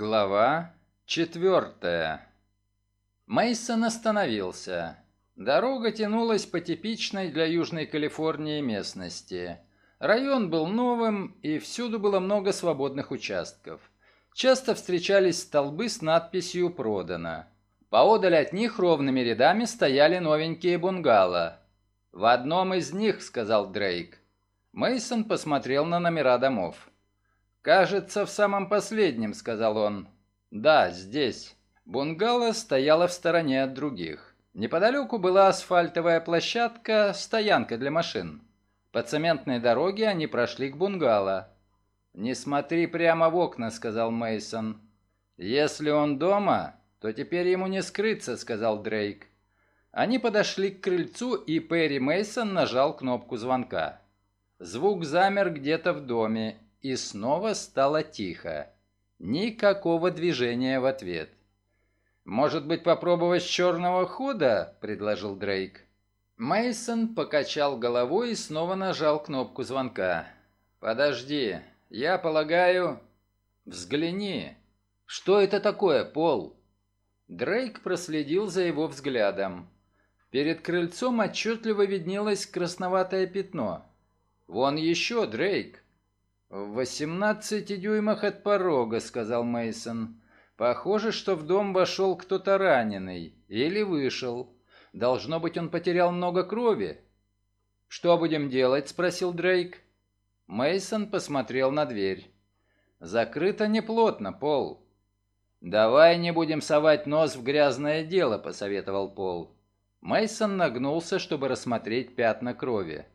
Глава четвертая. Мейсон остановился. Дорога тянулась по типичной для Южной Калифорнии местности. Район был новым, и всюду было много свободных участков. Часто встречались столбы с надписью «Продано». Поодаль от них ровными рядами стояли новенькие бунгало. «В одном из них», — сказал Дрейк. Мейсон посмотрел на номера домов. «Кажется, в самом последнем», — сказал он. «Да, здесь». Бунгало стояло в стороне от других. Неподалеку была асфальтовая площадка, стоянка для машин. По цементной дороге они прошли к бунгало. «Не смотри прямо в окна», — сказал Мейсон. «Если он дома, то теперь ему не скрыться», — сказал Дрейк. Они подошли к крыльцу, и Перри Мейсон нажал кнопку звонка. Звук замер где-то в доме, и снова стало тихо. Никакого движения в ответ. «Может быть, попробовать с черного хода?» – предложил Дрейк. Мейсон покачал головой и снова нажал кнопку звонка. «Подожди, я полагаю...» «Взгляни. Что это такое, Пол?» Дрейк проследил за его взглядом. Перед крыльцом отчетливо виднелось красноватое пятно. «Вон еще, Дрейк!» «В восемнадцати дюймах от порога», — сказал Мейсон. «Похоже, что в дом вошел кто-то раненый. Или вышел. Должно быть, он потерял много крови». «Что будем делать?» — спросил Дрейк. Мейсон посмотрел на дверь. «Закрыто неплотно, Пол». «Давай не будем совать нос в грязное дело», — посоветовал Пол. Мейсон нагнулся, чтобы рассмотреть пятна крови.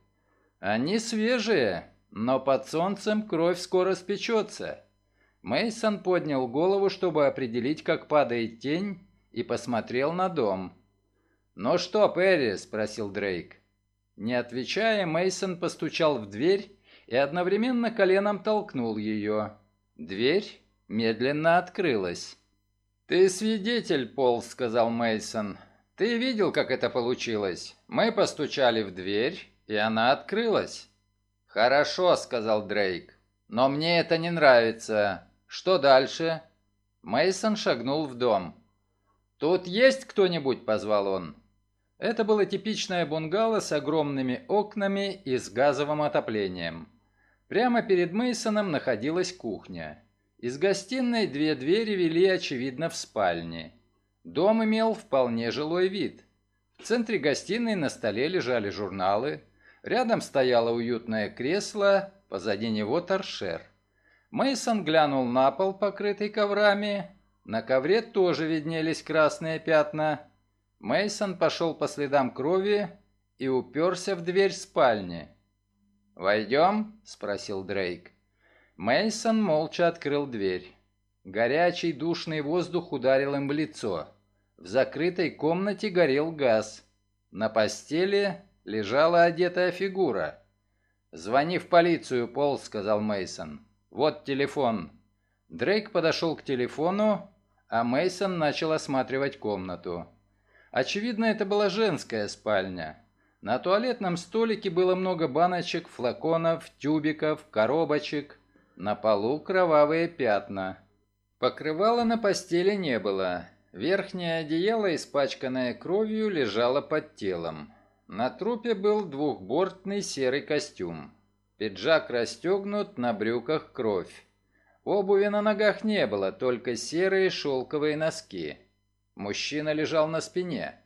«Они свежие, но под солнцем кровь скоро спечется. Мейсон поднял голову, чтобы определить, как падает тень, и посмотрел на дом. «Ну что, Перри?» – спросил Дрейк. Не отвечая, Мейсон постучал в дверь и одновременно коленом толкнул ее. Дверь медленно открылась. «Ты свидетель, Пол», — сказал Мейсон. «Ты видел, как это получилось? Мы постучали в дверь, и она открылась». «Хорошо», — сказал Дрейк. «Но мне это не нравится. Что дальше?» Мейсон шагнул в дом. «Тут есть кто-нибудь?» — позвал он. Это было типичное бунгало с огромными окнами и с газовым отоплением. Прямо перед Мейсоном находилась кухня. Из гостиной две двери вели, очевидно, в спальне. Дом имел вполне жилой вид. В центре гостиной на столе лежали журналы, Рядом стояло уютное кресло, позади него торшер. Мейсон глянул на пол, покрытый коврами. На ковре тоже виднелись красные пятна. Мейсон пошел по следам крови и уперся в дверь спальни. «Войдем?» – спросил Дрейк. Мейсон молча открыл дверь. Горячий душный воздух ударил им в лицо. В закрытой комнате горел газ. На постели лежала одетая фигура. «Звони в полицию, Пол», — сказал Мейсон. «Вот телефон». Дрейк подошел к телефону, а Мейсон начал осматривать комнату. Очевидно, это была женская спальня. На туалетном столике было много баночек, флаконов, тюбиков, коробочек. На полу кровавые пятна. Покрывала на постели не было. Верхнее одеяло, испачканное кровью, лежало под телом. На трупе был двухбортный серый костюм. Пиджак расстегнут, на брюках кровь. Обуви на ногах не было, только серые шелковые носки. Мужчина лежал на спине.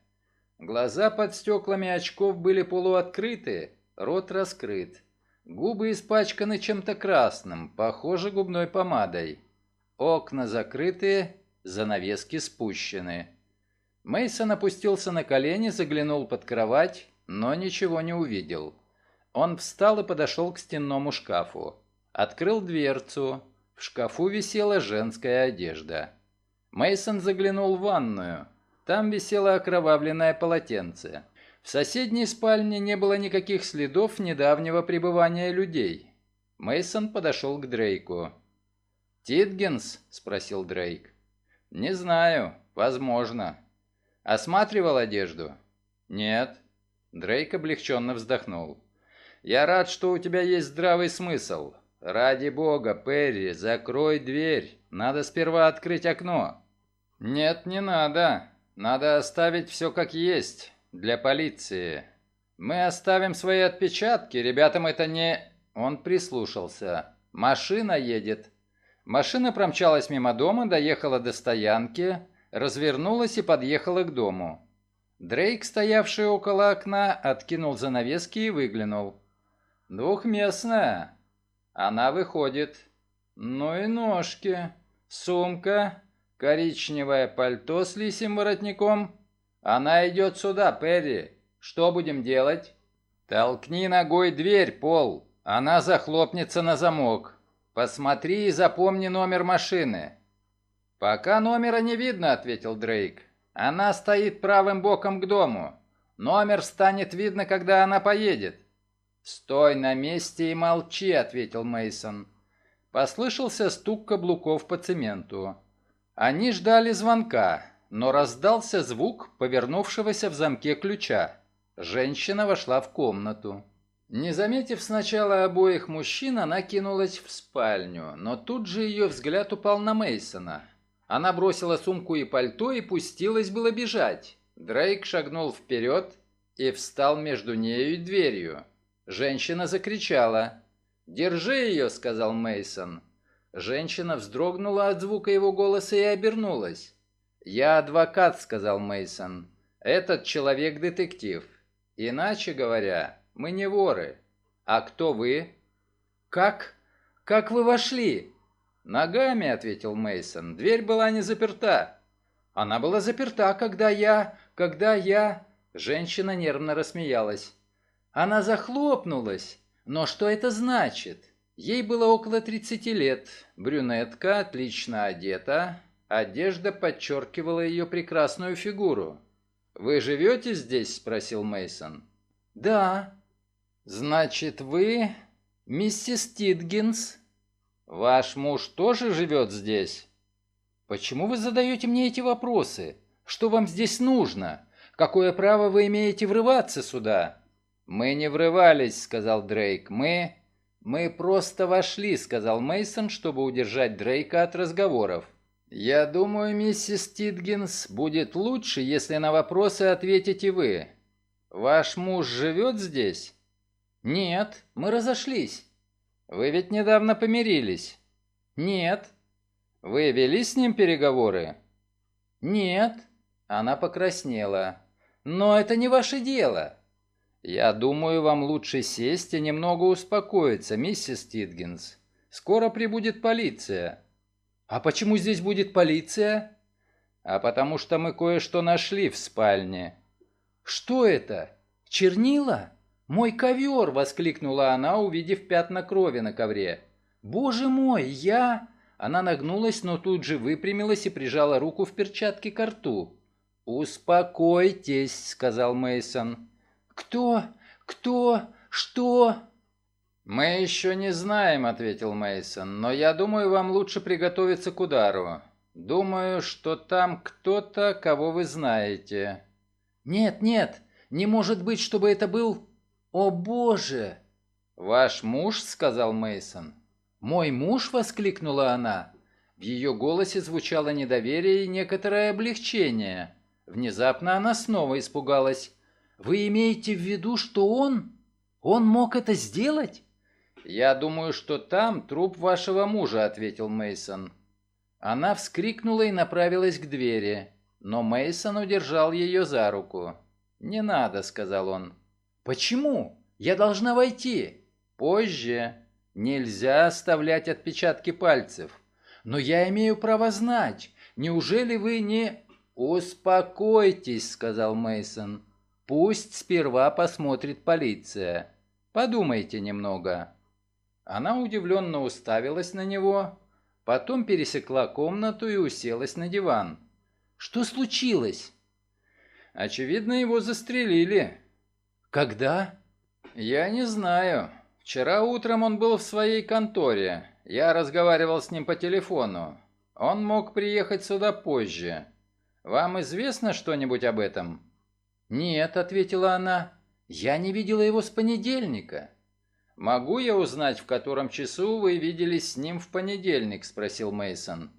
Глаза под стеклами очков были полуоткрыты, рот раскрыт. Губы испачканы чем-то красным, похоже губной помадой. Окна закрыты, занавески спущены. Мейсон опустился на колени, заглянул под кровать, но ничего не увидел. Он встал и подошел к стенному шкафу. Открыл дверцу. В шкафу висела женская одежда. Мейсон заглянул в ванную. Там висело окровавленное полотенце. В соседней спальне не было никаких следов недавнего пребывания людей. Мейсон подошел к Дрейку. «Титгенс?» – спросил Дрейк. «Не знаю. Возможно. Осматривал одежду?» «Нет». Дрейк облегченно вздохнул. «Я рад, что у тебя есть здравый смысл. «Ради бога, Перри, закрой дверь. Надо сперва открыть окно». «Нет, не надо. Надо оставить все как есть. Для полиции. Мы оставим свои отпечатки. Ребятам это не...» Он прислушался. «Машина едет». Машина промчалась мимо дома, доехала до стоянки, развернулась и подъехала к дому. Дрейк, стоявший около окна, откинул занавески и выглянул. «Двухместная. Она выходит. Ну и ножки. Сумка. Коричневое пальто с лисим воротником. Она идет сюда, Перри. Что будем делать?» «Толкни ногой дверь, Пол. Она захлопнется на замок. Посмотри и запомни номер машины». «Пока номера не видно», — ответил Дрейк. «Она стоит правым боком к дому. Номер станет видно, когда она поедет». «Стой на месте и молчи», — ответил Мейсон. Послышался стук каблуков по цементу. Они ждали звонка, но раздался звук повернувшегося в замке ключа. Женщина вошла в комнату. Не заметив сначала обоих мужчин, она кинулась в спальню, но тут же ее взгляд упал на Мейсона. Она бросила сумку и пальто и пустилась было бежать. Дрейк шагнул вперед и встал между нею и дверью. Женщина закричала. «Держи ее», — сказал Мейсон. Женщина вздрогнула от звука его голоса и обернулась. «Я адвокат», — сказал Мейсон. «Этот человек детектив. Иначе говоря, мы не воры. А кто вы?» «Как? Как вы вошли?» «Ногами», — ответил Мейсон. «Дверь была не заперта». «Она была заперта, когда я... когда я...» Женщина нервно рассмеялась. Она захлопнулась. Но что это значит? Ей было около 30 лет. Брюнетка, отлично одета. Одежда подчеркивала ее прекрасную фигуру. «Вы живете здесь?» – спросил Мейсон. «Да». «Значит, вы миссис Титгинс?» «Ваш муж тоже живет здесь?» «Почему вы задаете мне эти вопросы? Что вам здесь нужно? Какое право вы имеете врываться сюда?» «Мы не врывались», — сказал Дрейк. «Мы...» «Мы просто вошли», — сказал Мейсон, чтобы удержать Дрейка от разговоров. «Я думаю, миссис Титгинс, будет лучше, если на вопросы ответите вы. Ваш муж живет здесь?» «Нет, мы разошлись». «Вы ведь недавно помирились?» «Нет». «Вы вели с ним переговоры?» «Нет». Она покраснела. «Но это не ваше дело. «Я думаю, вам лучше сесть и немного успокоиться, миссис Титгенс. Скоро прибудет полиция». «А почему здесь будет полиция?» «А потому что мы кое-что нашли в спальне». «Что это? Чернила? Мой ковер!» — воскликнула она, увидев пятна крови на ковре. «Боже мой, я...» Она нагнулась, но тут же выпрямилась и прижала руку в перчатке к рту. «Успокойтесь», — сказал Мейсон. «Кто? Кто? Что?» «Мы еще не знаем», — ответил Мейсон, «но я думаю, вам лучше приготовиться к удару. Думаю, что там кто-то, кого вы знаете». «Нет, нет, не может быть, чтобы это был... О, Боже!» «Ваш муж?» — сказал Мейсон. «Мой муж?» — воскликнула она. В ее голосе звучало недоверие и некоторое облегчение. Внезапно она снова испугалась. Вы имеете в виду, что он? Он мог это сделать? Я думаю, что там труп вашего мужа, ответил Мейсон. Она вскрикнула и направилась к двери, но Мейсон удержал ее за руку. «Не надо», — сказал он. «Почему? Я должна войти». «Позже. Нельзя оставлять отпечатки пальцев». «Но я имею право знать. Неужели вы не...» «Успокойтесь», — сказал Мейсон. Пусть сперва посмотрит полиция. Подумайте немного». Она удивленно уставилась на него, потом пересекла комнату и уселась на диван. «Что случилось?» «Очевидно, его застрелили». «Когда?» «Я не знаю. Вчера утром он был в своей конторе. Я разговаривал с ним по телефону. Он мог приехать сюда позже. Вам известно что-нибудь об этом?» «Нет», — ответила она, — «я не видела его с понедельника». Могу я узнать, в котором часу вы виделись с ним в понедельник, спросил Мейсон.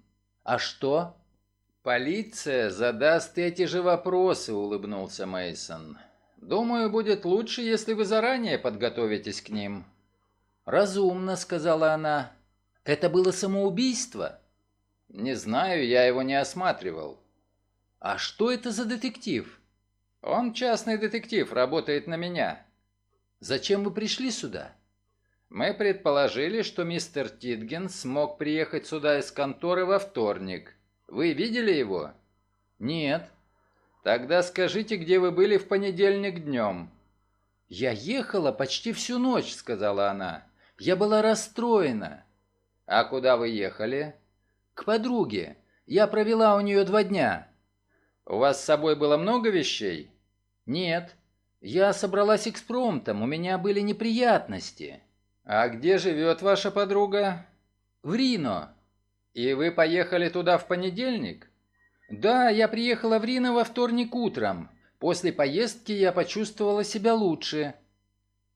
А что? Полиция задаст эти же вопросы, улыбнулся Мейсон. Думаю, будет лучше, если вы заранее подготовитесь к ним. Разумно, сказала она. Это было самоубийство? Не знаю, я его не осматривал. А что это за детектив? Он частный детектив, работает на меня. Зачем вы пришли сюда? Мы предположили, что мистер Титген смог приехать сюда из конторы во вторник. Вы видели его? Нет. Тогда скажите, где вы были в понедельник днем. Я ехала почти всю ночь, сказала она. Я была расстроена. А куда вы ехали? К подруге. Я провела у нее два дня. У вас с собой было много вещей? Нет. Я собралась экспромтом, у меня были неприятности. А где живет ваша подруга? В Рино. И вы поехали туда в понедельник? Да, я приехала в Рино во вторник утром. После поездки я почувствовала себя лучше.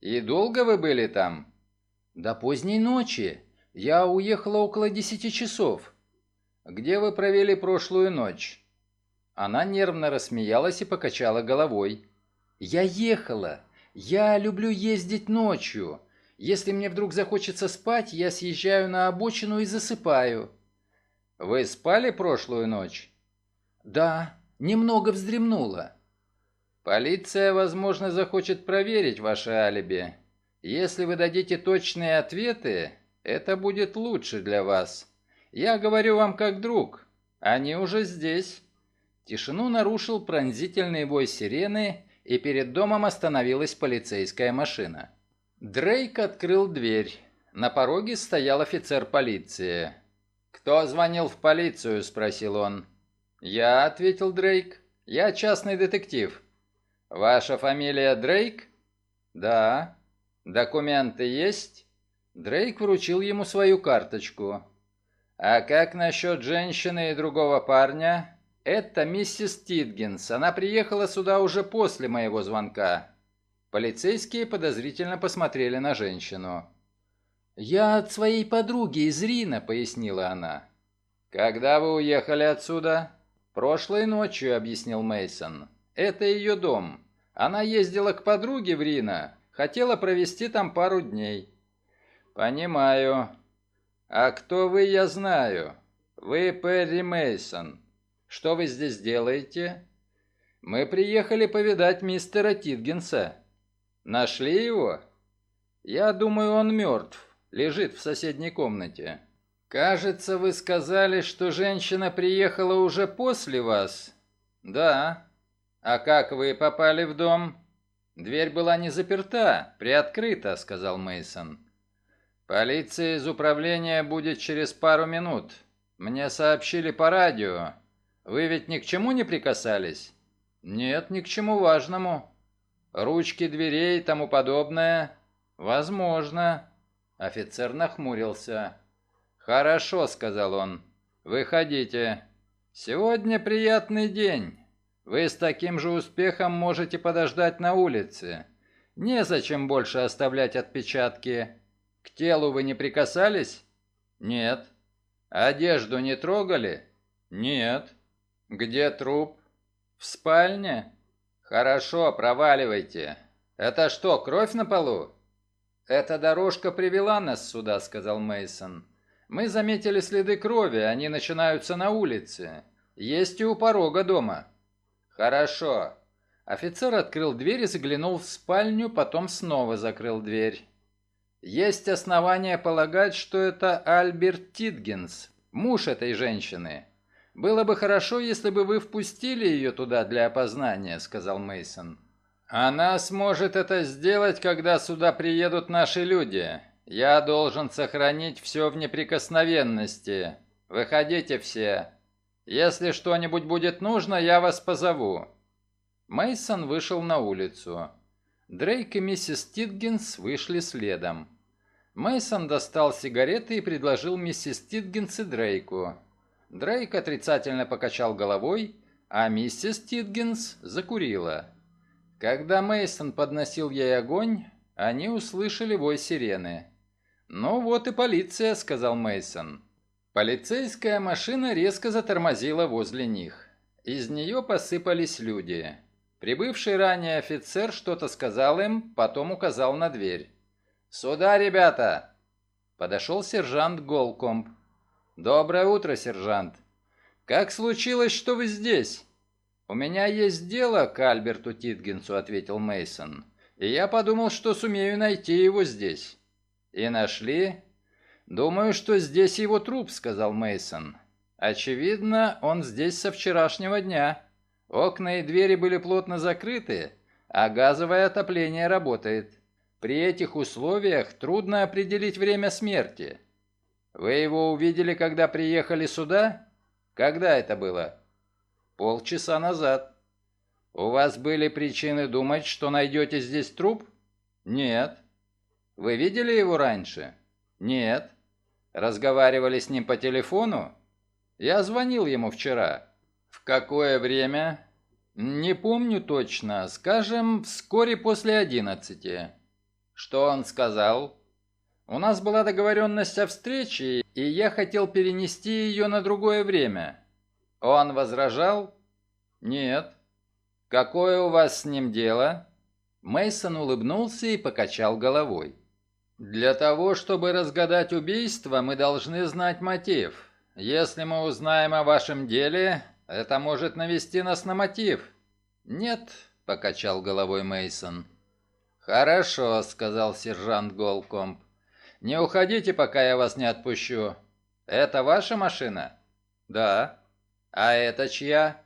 И долго вы были там? До поздней ночи. Я уехала около десяти часов. Где вы провели прошлую ночь? Она нервно рассмеялась и покачала головой. «Я ехала. Я люблю ездить ночью. Если мне вдруг захочется спать, я съезжаю на обочину и засыпаю». «Вы спали прошлую ночь?» «Да, немного вздремнула». «Полиция, возможно, захочет проверить ваше алиби. Если вы дадите точные ответы, это будет лучше для вас. Я говорю вам как друг. Они уже здесь». Тишину нарушил пронзительный вой сирены, и перед домом остановилась полицейская машина. Дрейк открыл дверь. На пороге стоял офицер полиции. «Кто звонил в полицию?» – спросил он. «Я», – ответил Дрейк. «Я частный детектив». «Ваша фамилия Дрейк?» «Да». «Документы есть?» Дрейк вручил ему свою карточку. «А как насчет женщины и другого парня?» «Это миссис Титгенс. Она приехала сюда уже после моего звонка». Полицейские подозрительно посмотрели на женщину. «Я от своей подруги из Рина», — пояснила она. «Когда вы уехали отсюда?» «Прошлой ночью», — объяснил Мейсон. «Это ее дом. Она ездила к подруге в Рино, хотела провести там пару дней». «Понимаю. А кто вы, я знаю. Вы Перри Мейсон. Что вы здесь делаете?» «Мы приехали повидать мистера Титгенса». «Нашли его?» «Я думаю, он мертв. Лежит в соседней комнате». «Кажется, вы сказали, что женщина приехала уже после вас?» «Да». «А как вы попали в дом?» «Дверь была не заперта, приоткрыта», — сказал Мейсон. «Полиция из управления будет через пару минут. Мне сообщили по радио. Вы ведь ни к чему не прикасались? Нет, ни к чему важному. Ручки дверей и тому подобное? Возможно. Офицер нахмурился. Хорошо, сказал он. Выходите. Сегодня приятный день. Вы с таким же успехом можете подождать на улице. Незачем больше оставлять отпечатки. К телу вы не прикасались? Нет. Одежду не трогали? Нет. «Где труп?» «В спальне?» «Хорошо, проваливайте. Это что, кровь на полу?» «Эта дорожка привела нас сюда», — сказал Мейсон. «Мы заметили следы крови, они начинаются на улице. Есть и у порога дома». «Хорошо». Офицер открыл дверь и заглянул в спальню, потом снова закрыл дверь. «Есть основания полагать, что это Альберт Титгенс, муж этой женщины. Было бы хорошо, если бы вы впустили ее туда для опознания, сказал Мейсон. Она сможет это сделать, когда сюда приедут наши люди. Я должен сохранить все в неприкосновенности. Выходите все. Если что-нибудь будет нужно, я вас позову. Мейсон вышел на улицу. Дрейк и миссис Титгенс вышли следом. Мейсон достал сигареты и предложил миссис Титгенс и Дрейку. Дрейк отрицательно покачал головой, а миссис Титгенс закурила. Когда Мейсон подносил ей огонь, они услышали вой сирены. «Ну вот и полиция», — сказал Мейсон. Полицейская машина резко затормозила возле них. Из нее посыпались люди. Прибывший ранее офицер что-то сказал им, потом указал на дверь. «Сюда, ребята!» Подошел сержант Голкомб. «Доброе утро, сержант. Как случилось, что вы здесь?» «У меня есть дело к Альберту Титгенсу», — ответил Мейсон. «И я подумал, что сумею найти его здесь». «И нашли?» «Думаю, что здесь его труп», — сказал Мейсон. «Очевидно, он здесь со вчерашнего дня. Окна и двери были плотно закрыты, а газовое отопление работает. При этих условиях трудно определить время смерти. Вы его увидели, когда приехали сюда? Когда это было?» «Полчаса назад». «У вас были причины думать, что найдете здесь труп?» «Нет». «Вы видели его раньше?» «Нет». Разговаривали с ним по телефону? Я звонил ему вчера. В какое время? Не помню точно. Скажем, вскоре после одиннадцати. Что он сказал? У нас была договоренность о встрече, и я хотел перенести ее на другое время. Он возражал? Нет. Какое у вас с ним дело? Мейсон улыбнулся и покачал головой. Для того, чтобы разгадать убийство, мы должны знать мотив. Если мы узнаем о вашем деле, это может навести нас на мотив. Нет, покачал головой Мейсон. Хорошо, сказал сержант Голкомп. Не уходите, пока я вас не отпущу. Это ваша машина? Да. А это чья?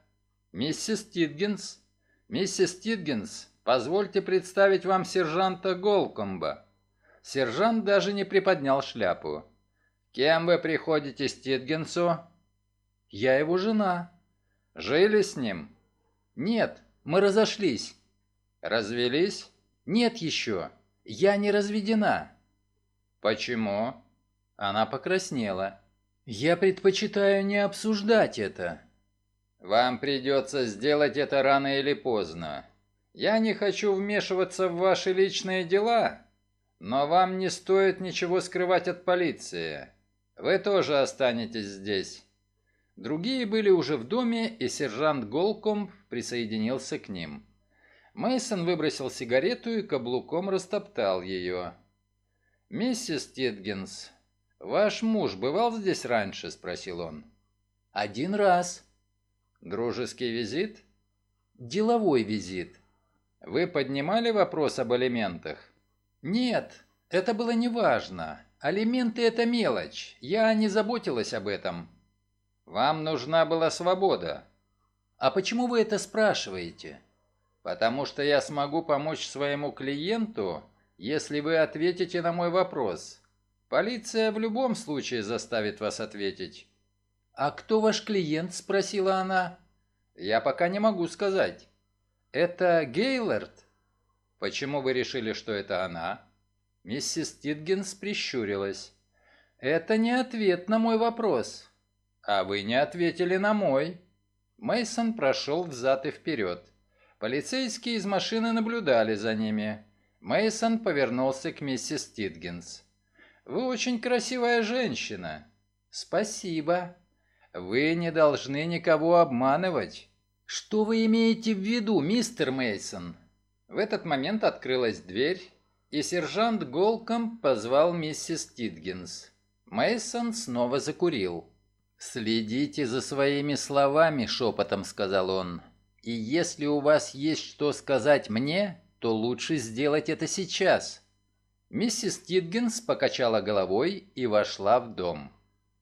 Миссис Титгенс. Миссис Титгенс, позвольте представить вам сержанта Голкомба. Сержант даже не приподнял шляпу. «Кем вы приходите Ститгенсу?» «Я его жена». «Жили с ним?» «Нет, мы разошлись». «Развелись?» «Нет еще. Я не разведена». «Почему?» Она покраснела. «Я предпочитаю не обсуждать это». «Вам придется сделать это рано или поздно. Я не хочу вмешиваться в ваши личные дела, но вам не стоит ничего скрывать от полиции. Вы тоже останетесь здесь. Другие были уже в доме, и сержант Голкомб присоединился к ним. Мейсон выбросил сигарету и каблуком растоптал ее. «Миссис Титгенс, ваш муж бывал здесь раньше?» – спросил он. «Один раз». «Дружеский визит?» «Деловой визит». «Вы поднимали вопрос об алиментах?» «Нет, это было неважно. Алименты – это мелочь. Я не заботилась об этом». «Вам нужна была свобода». «А почему вы это спрашиваете?» «Потому что я смогу помочь своему клиенту, если вы ответите на мой вопрос. Полиция в любом случае заставит вас ответить». «А кто ваш клиент?» – спросила она. «Я пока не могу сказать». «Это Гейлорд?» «Почему вы решили, что это она?» Миссис Титгенс прищурилась. «Это не ответ на мой вопрос». «А вы не ответили на мой». Мейсон прошел взад и вперед. Полицейские из машины наблюдали за ними. Мейсон повернулся к миссис Титгенс. «Вы очень красивая женщина». «Спасибо». «Вы не должны никого обманывать». «Что вы имеете в виду, мистер Мейсон? В этот момент открылась дверь, и сержант Голком позвал миссис Титгенс. Мейсон снова закурил. «Следите за своими словами», — шепотом сказал он. «И если у вас есть что сказать мне, то лучше сделать это сейчас». Миссис Титгенс покачала головой и вошла в дом.